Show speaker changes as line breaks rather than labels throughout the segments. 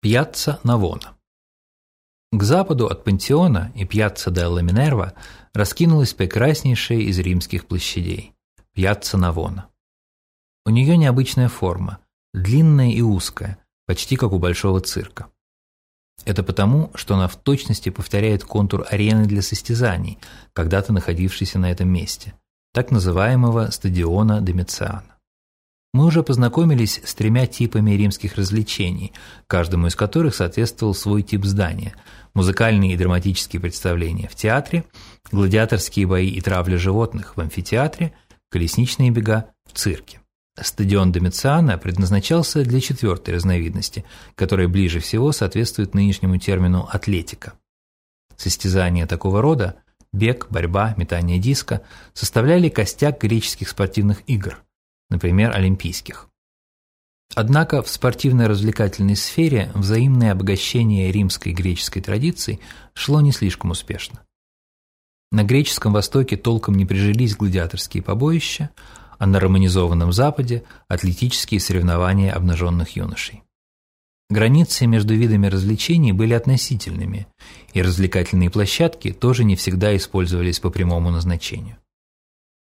Пьяцца Навона К западу от Пантеона и Пьяцца Делла Минерва раскинулась прекраснейшая из римских площадей – Пьяцца Навона. У нее необычная форма, длинная и узкая, почти как у большого цирка. Это потому, что она в точности повторяет контур арены для состязаний, когда-то находившейся на этом месте, так называемого стадиона Домициана. Мы уже познакомились с тремя типами римских развлечений, каждому из которых соответствовал свой тип здания – музыкальные и драматические представления в театре, гладиаторские бои и травля животных в амфитеатре, колесничные бега в цирке. Стадион Домициана предназначался для четвертой разновидности, которая ближе всего соответствует нынешнему термину «атлетика». Состязания такого рода – бег, борьба, метание диска – составляли костяк греческих спортивных игр – например, олимпийских. Однако в спортивно-развлекательной сфере взаимное обогащение римской и греческой традиций шло не слишком успешно. На греческом Востоке толком не прижились гладиаторские побоища, а на романизованном Западе – атлетические соревнования обнаженных юношей. Границы между видами развлечений были относительными, и развлекательные площадки тоже не всегда использовались по прямому назначению.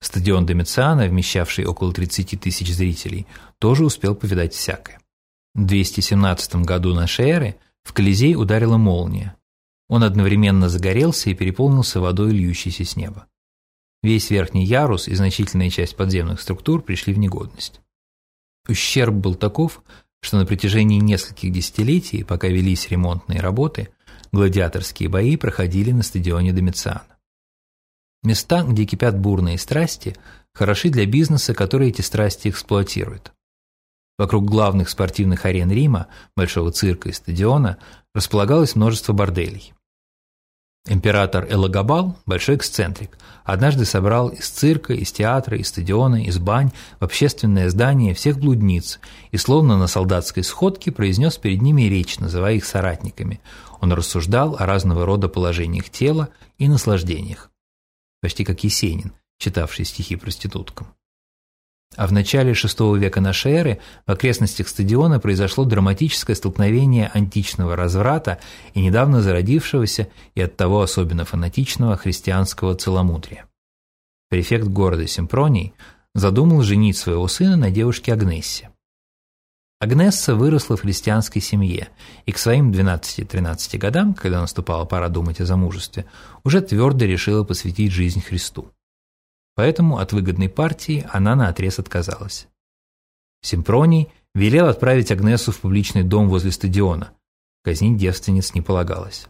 Стадион Домициана, вмещавший около 30 тысяч зрителей, тоже успел повидать всякое. В 217 году нашей эры в Колизей ударила молния. Он одновременно загорелся и переполнился водой, льющейся с неба. Весь верхний ярус и значительная часть подземных структур пришли в негодность. Ущерб был таков, что на протяжении нескольких десятилетий, пока велись ремонтные работы, гладиаторские бои проходили на стадионе Домициана. Места, где кипят бурные страсти, хороши для бизнеса, который эти страсти эксплуатирует. Вокруг главных спортивных арен Рима, Большого цирка и стадиона, располагалось множество борделей. Император Элагабал, большой эксцентрик, однажды собрал из цирка, из театра, из стадиона, из бань в общественное здание всех блудниц и словно на солдатской сходке произнес перед ними речь, называя их соратниками. Он рассуждал о разного рода положениях тела и наслаждениях почти как Есенин, читавший стихи проституткам. А в начале VI века нашей эры в окрестностях стадиона произошло драматическое столкновение античного разврата и недавно зародившегося и оттого особенно фанатичного христианского целомудрия. Префект города Симпроний задумал женить своего сына на девушке Агнессе. Агнесса выросла в христианской семье и к своим 12-13 годам, когда наступала пора думать о замужестве, уже твердо решила посвятить жизнь Христу. Поэтому от выгодной партии она наотрез отказалась. Симпроний велел отправить Агнесу в публичный дом возле стадиона. Казнить девственниц не полагалось.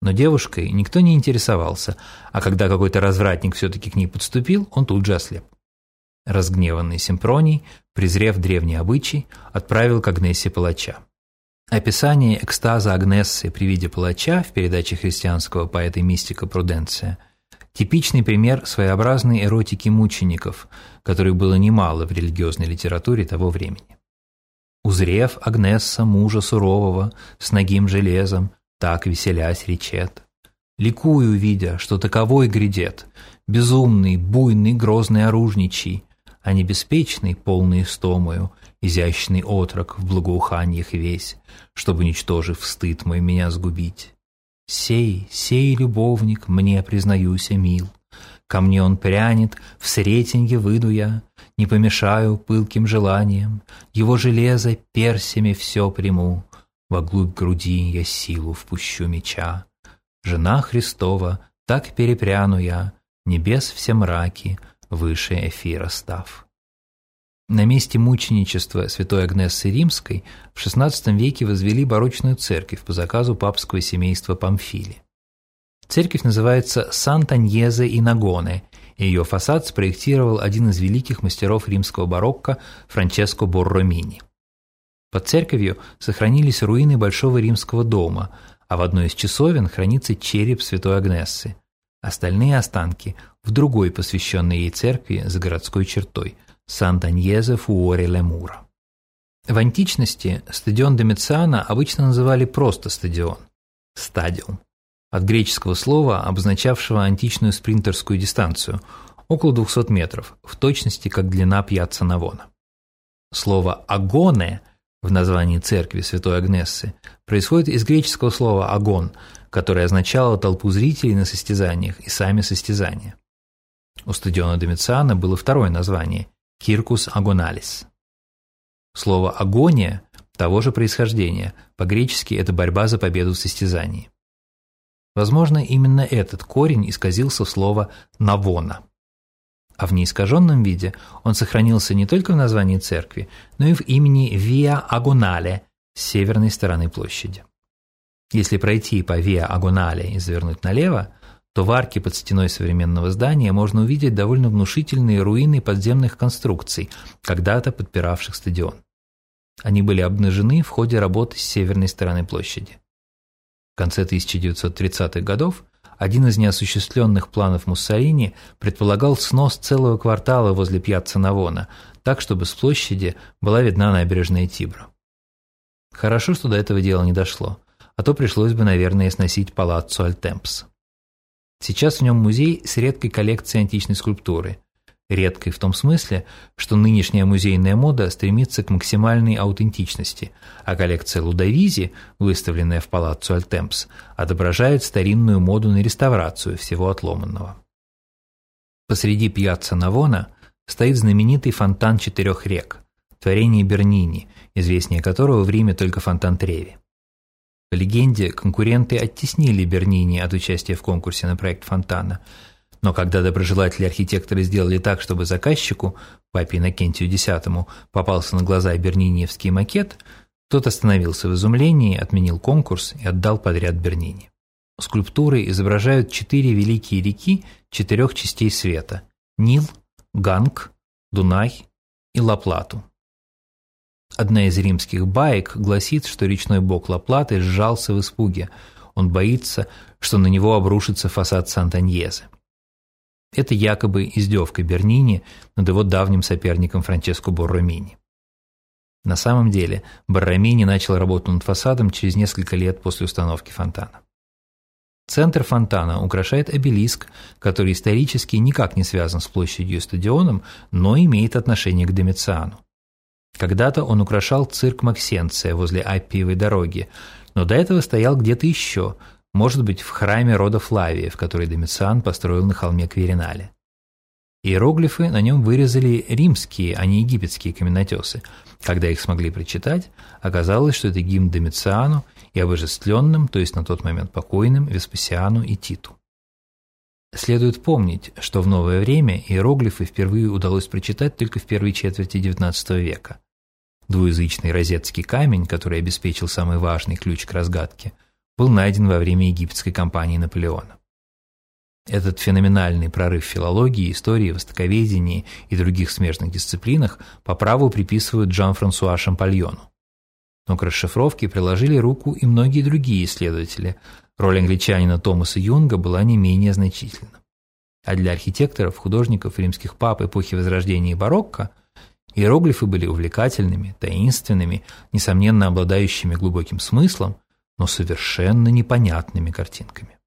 Но девушкой никто не интересовался, а когда какой-то развратник все-таки к ней подступил, он тут же ослеп. Разгневанный Симпроний, презрев древний обычай, отправил к Агнессе палача. Описание экстаза Агнессы при виде палача в передаче христианского поэта-мистика Пруденция – типичный пример своеобразной эротики мучеников, которой было немало в религиозной литературе того времени. Узрев Агнесса мужа сурового, с ногим железом, так веселясь речет. Ликую, видя, что таковой грядет, безумный, буйный, грозный оружничий, а не беспечный, полный истомою, изящный отрок в благоуханьях весь, чтобы, ничтожив стыд мой, меня сгубить. Сей, сей любовник, мне, признаюся, мил. Ко мне он прянет, в сретенье выйду я, не помешаю пылким желаниям, его железо персями все приму, во глубь груди я силу впущу меча. Жена Христова, так перепряну я, небес все мраки, выше эфира став. На месте мученичества святой Агнессы Римской в XVI веке возвели барочную церковь по заказу папского семейства Памфили. Церковь называется Сан-Таньезе и Нагоне, и ее фасад спроектировал один из великих мастеров римского барокко Франческо Борромини. Под церковью сохранились руины Большого римского дома, а в одной из часовен хранится череп святой Агнессы. Остальные останки в другой посвященной ей церкви за городской чертой – Сан-Даньезе Фуори Лемура. В античности стадион Домициана обычно называли просто стадион – стадиум, от греческого слова, обозначавшего античную спринтерскую дистанцию – около 200 метров, в точности как длина пьяцца Навона. Слово «агоне» в названии церкви Святой Агнессы происходит из греческого слова «агон», которое означало толпу зрителей на состязаниях и сами состязания. У стадиона Домициана было второе название – Киркус Агоналис. Слово «агония» того же происхождения, по-гречески это борьба за победу в состязании. Возможно, именно этот корень исказился в слово «навона». А в неискаженном виде он сохранился не только в названии церкви, но и в имени Виа Агонале с северной стороны площади. Если пройти по Виа Агонале и завернуть налево, то в арке под стеной современного здания можно увидеть довольно внушительные руины подземных конструкций, когда-то подпиравших стадион. Они были обнажены в ходе работы с северной стороны площади. В конце 1930-х годов один из неосуществленных планов Муссолини предполагал снос целого квартала возле пьяцца Навона, так, чтобы с площади была видна набережная Тибра. Хорошо, что до этого дела не дошло, а то пришлось бы, наверное, сносить палаццо Альтемпс. Сейчас в нем музей с редкой коллекцией античной скульптуры. Редкой в том смысле, что нынешняя музейная мода стремится к максимальной аутентичности, а коллекция Лудовизи, выставленная в палаццо Альтемпс, отображает старинную моду на реставрацию всего отломанного. Посреди пьяцца Навона стоит знаменитый фонтан четырех рек, творение Бернини, известнее которого в Риме только фонтан Треви. По легенде, конкуренты оттеснили Бернини от участия в конкурсе на проект фонтана, но когда доброжелатели архитекторы сделали так, чтобы заказчику, папе Иннокентию X, попался на глаза берниниевский макет, тот остановился в изумлении, отменил конкурс и отдал подряд Бернини. Скульптуры изображают четыре великие реки четырех частей света – Нил, Ганг, Дунай и Лаплату. Одна из римских баек гласит, что речной бог Лаплаты сжался в испуге. Он боится, что на него обрушится фасад Сантаньезе. Это якобы издевка Бернини над его давним соперником Франческо Борромини. На самом деле Борромини начал работу над фасадом через несколько лет после установки фонтана. Центр фонтана украшает обелиск, который исторически никак не связан с площадью и стадионом, но имеет отношение к Домициану. Когда-то он украшал цирк Максенция возле Аппиевой дороги, но до этого стоял где-то еще, может быть, в храме рода Флавиев, который Домициан построил на холме Кверинале. Иероглифы на нем вырезали римские, а не египетские каменотесы. Когда их смогли прочитать, оказалось, что это гимн Домициану и обожествленным, то есть на тот момент покойным, Веспасиану и Титу. Следует помнить, что в новое время иероглифы впервые удалось прочитать только в первой четверти XIX века. Двуязычный розетский камень, который обеспечил самый важный ключ к разгадке, был найден во время египетской кампании Наполеона. Этот феноменальный прорыв в филологии, истории, востоковедении и других смежных дисциплинах по праву приписывают Жан-Франсуа Шампальону. Но к расшифровке приложили руку и многие другие исследователи, Роль англичанина Томаса Юнга была не менее значительна. А для архитекторов, художников римских пап эпохи Возрождения и барокко иероглифы были увлекательными, таинственными, несомненно обладающими глубоким смыслом, но совершенно непонятными картинками.